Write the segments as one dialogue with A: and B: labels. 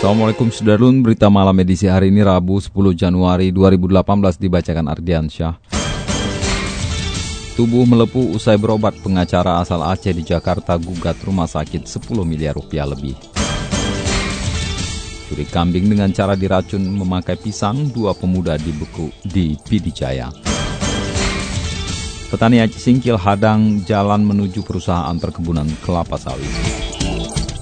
A: Assalamualaikum Sudarlun, berita malam edisi hari ini Rabu 10 Januari 2018 dibacakan Ardian Syah. Tubuh melepuh usai berobat pengacara asal Aceh di Jakarta gugat rumah sakit 10 miliar rupiah lebih. Curi kambing dengan cara diracun memakai pisang, dua pemuda dibeku di Pidijaya. Petani Aceh Singkil hadang jalan menuju perusahaan perkebunan kelapa sawit.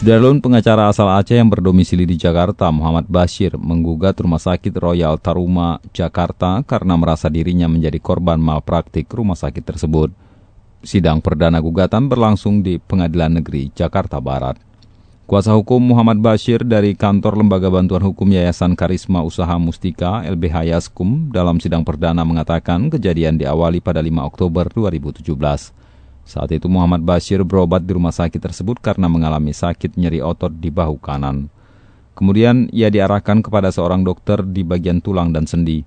A: Sudarlun pengacara asal Aceh yang berdomisili di Jakarta, Muhammad Bashir, menggugat Rumah Sakit Royal Taruma, Jakarta karena merasa dirinya menjadi korban malpraktik rumah sakit tersebut. Sidang perdana gugatan berlangsung di Pengadilan Negeri Jakarta Barat. Kuasa hukum Muhammad Bashir dari Kantor Lembaga Bantuan Hukum Yayasan Karisma Usaha Mustika LBH Yaskum dalam sidang perdana mengatakan kejadian diawali pada 5 Oktober 2017. Saat itu Muhammad Bashir berobat di rumah sakit tersebut karena mengalami sakit nyeri otot di bahu kanan. Kemudian ia diarahkan kepada seorang dokter di bagian tulang dan sendi.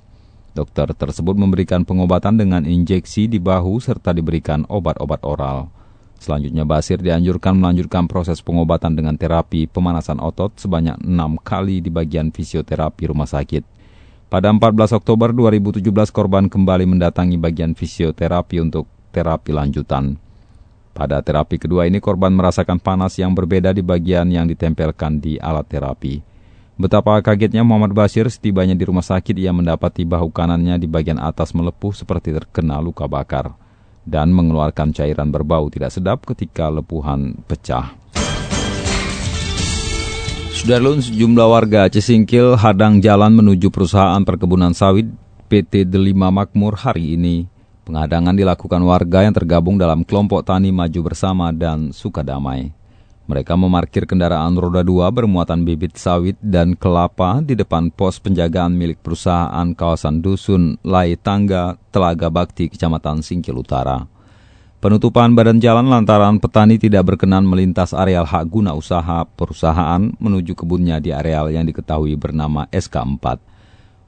A: Dokter tersebut memberikan pengobatan dengan injeksi di bahu serta diberikan obat-obat oral. Selanjutnya Basir dianjurkan melanjutkan proses pengobatan dengan terapi pemanasan otot sebanyak enam kali di bagian fisioterapi rumah sakit. Pada 14 Oktober 2017 korban kembali mendatangi bagian fisioterapi untuk terapi lanjutan. Pada terapi kedua ini korban merasakan panas yang berbeda di bagian yang ditempelkan di alat terapi. Betapa kagetnya Muhammad Basir setibanya di rumah sakit ia mendapati bahu kanannya di bagian atas melepuh seperti terkena luka bakar dan mengeluarkan cairan berbau tidak sedap ketika lepuhan pecah. Sudarlun sejumlah warga Aceh Singkil hadang jalan menuju perusahaan perkebunan sawit PT Delima Makmur hari ini. Pengadangan dilakukan warga yang tergabung dalam kelompok tani maju bersama dan suka damai. Mereka memarkir kendaraan roda dua bermuatan bibit sawit dan kelapa di depan pos penjagaan milik perusahaan kawasan Dusun Lai Tangga, Telaga Bakti, Kecamatan Singkil Utara. Penutupan badan jalan lantaran petani tidak berkenan melintas areal hak guna usaha perusahaan menuju kebunnya di areal yang diketahui bernama SK4.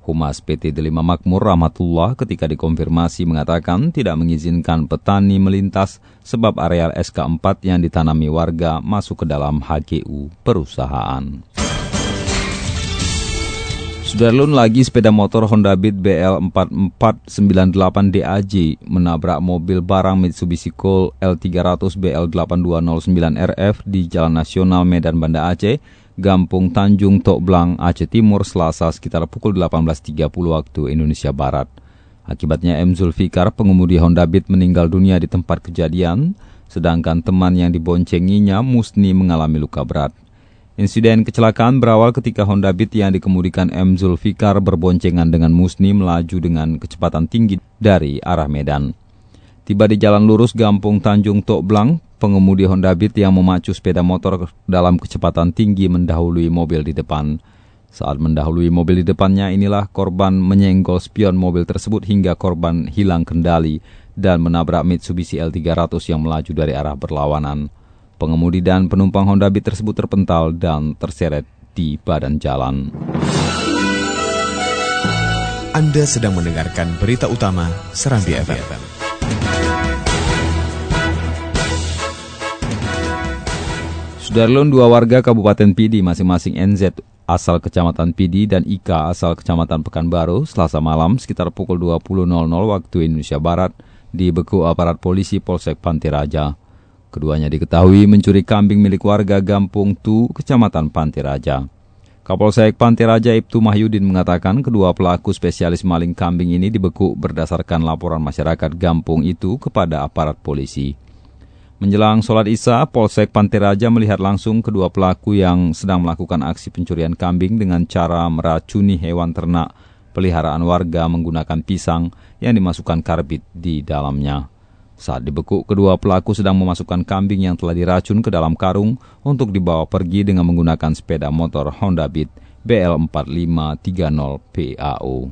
A: Humas PT Delima Makmur Rahmatullah ketika dikonfirmasi mengatakan tidak mengizinkan petani melintas sebab areal SK4 yang ditanami warga masuk ke dalam HGU perusahaan. Sudarlun lagi sepeda motor Honda Beat BL 4498 DAJ menabrak mobil barang Mitsubishi Colt L300 BL 8209 RF di Jalan Nasional Medan Banda Aceh Gampung Tanjung Tok Blang, Aceh Timur, Selasa sekitar pukul 18.30 waktu Indonesia Barat. Akibatnya M. Zulfikar, pengemudi Honda Beat meninggal dunia di tempat kejadian, sedangkan teman yang diboncenginya, Musni, mengalami luka berat. Insiden kecelakaan berawal ketika Honda Beat yang dikemudikan M. Zulfikar berboncengan dengan Musni melaju dengan kecepatan tinggi dari arah Medan. Tiba di jalan lurus Gampung Tanjung Tok Blang, pengemudi Honda Beat yang memacu sepeda motor dalam kecepatan tinggi mendahului mobil di depan. Saat mendahului mobil di depannya inilah korban menyenggol spion mobil tersebut hingga korban hilang kendali dan menabrak Mitsubishi L300 yang melaju dari arah berlawanan. Pengemudi dan penumpang Honda Beat tersebut terpental dan terseret di badan jalan.
B: Anda sedang mendengarkan berita utama Serambi FM.
A: Sudarlun dua warga Kabupaten Pidi masing-masing NZ asal Kecamatan Pidi dan Ika asal Kecamatan Pekanbaru selasa malam sekitar pukul 20.00 waktu Indonesia Barat dibeku aparat polisi Polsek Pantiraja. Keduanya diketahui mencuri kambing milik warga Gampung Tu, Kecamatan Pantiraja. Kapolsek Pantai Raja Ibtu Mahyudin mengatakan kedua pelaku spesialis maling kambing ini dibekuk berdasarkan laporan masyarakat Gampung itu kepada aparat polisi. Menjelang sholat isya, Polsek Pantai Raja melihat langsung kedua pelaku yang sedang melakukan aksi pencurian kambing dengan cara meracuni hewan ternak peliharaan warga menggunakan pisang yang dimasukkan karbit di dalamnya. Saat dibekuk, kedua pelaku sedang memasukkan kambing yang telah diracun ke dalam karung untuk dibawa pergi dengan menggunakan sepeda motor Honda Beat BL4530 PAO.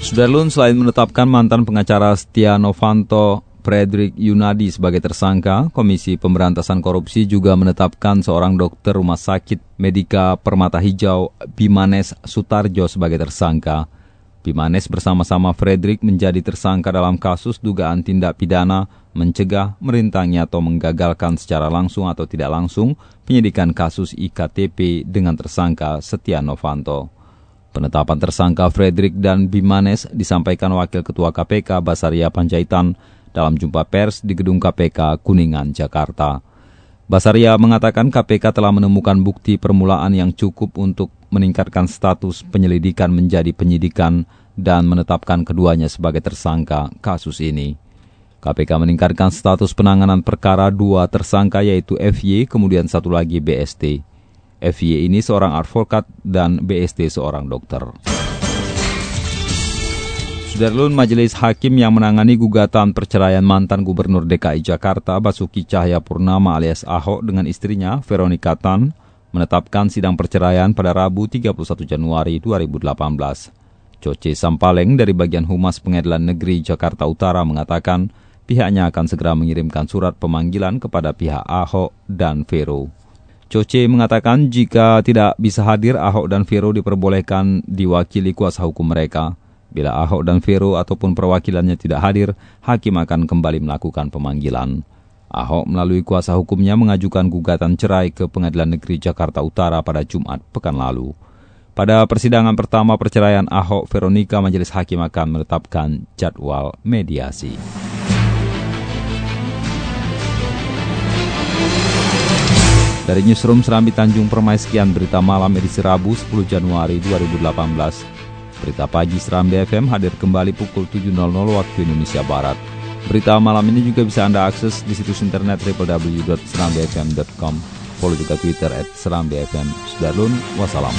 A: Sudarlun selain menetapkan mantan pengacara Setia Novanto Frederick Yunadi sebagai tersangka, Komisi Pemberantasan Korupsi juga menetapkan seorang dokter rumah sakit Medika Permata Hijau, Bimanes Sutarjo sebagai tersangka. Bimanes bersama-sama Frederick menjadi tersangka dalam kasus dugaan tindak pidana, mencegah, merintangi atau menggagalkan secara langsung atau tidak langsung penyidikan kasus IKTP dengan tersangka Setia Novanto. Penetapan tersangka Frederick dan Bimanes disampaikan Wakil Ketua KPK Basaria Panjaitan dalam jumpa pers di gedung KPK Kuningan, Jakarta. Basaria mengatakan KPK telah menemukan bukti permulaan yang cukup untuk meningkatkan status penyelidikan menjadi penyidikan dan menetapkan keduanya sebagai tersangka kasus ini. KPK meningkatkan status penanganan perkara dua tersangka yaitu FY kemudian satu lagi BST. FY ini seorang advokat dan BST seorang dokter. Sudarlun Majelis Hakim yang menangani gugatan perceraian mantan Gubernur DKI Jakarta Basuki Cahaya Purnama alias Ahok dengan istrinya Veronica Tan menetapkan sidang perceraian pada Rabu 31 Januari 2018. Coce Sampaleng dari bagian Humas Pengadilan Negeri Jakarta Utara mengatakan pihaknya akan segera mengirimkan surat pemanggilan kepada pihak Ahok dan Vero. Coce mengatakan jika tidak bisa hadir, Ahok dan Vero diperbolehkan diwakili kuasa hukum mereka. Bila Ahok dan Vero ataupun perwakilannya tidak hadir, hakim akan kembali melakukan pemanggilan. Ahok melalui kuasa hukumnya mengajukan gugatan cerai ke Pengadilan Negeri Jakarta Utara pada Jumat pekan lalu. Pada persidangan pertama perceraian Ahok, Veronica Majelis Hakim akan menetapkan jadwal mediasi. Dari Newsroom Serambi Tanjung Permai sekian berita malam edisi Rabu 10 Januari 2018. Berita pagi Seram BFM hadir kembali pukul 7.00 waktu Indonesia Barat. Berita malam ini juga bisa Anda akses di situs internet www.serambfm.com. Follow juga Twitter at Seram BFM. Sudah wassalam.